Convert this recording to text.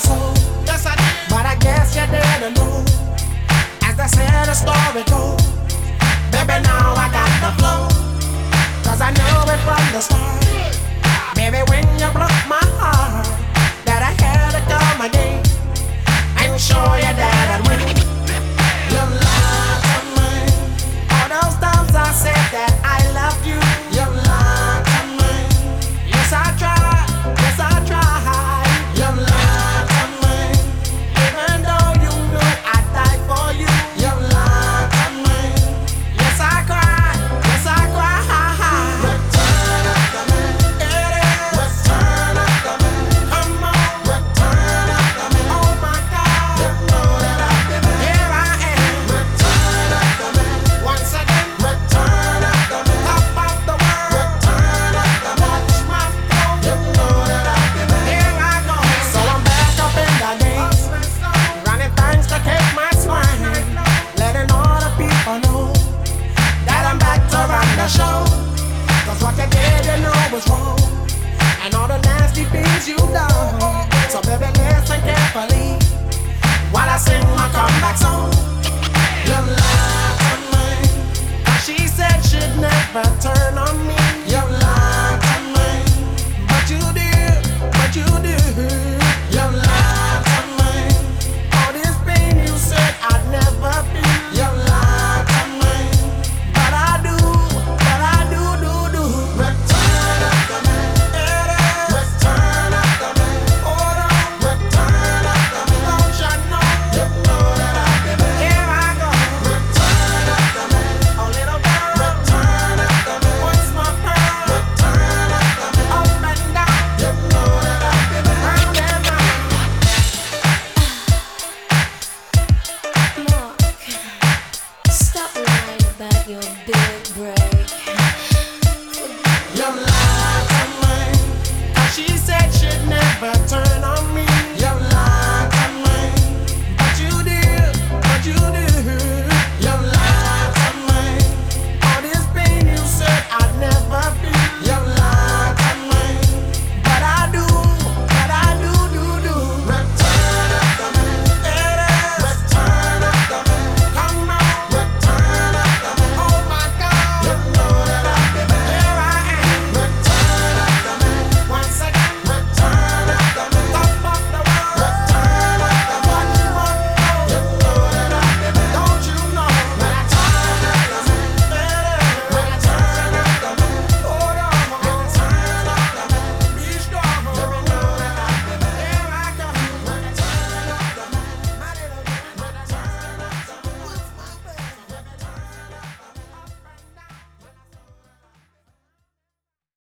soul. Yes, I did. But I guess you didn't know. As I said, a story your big break.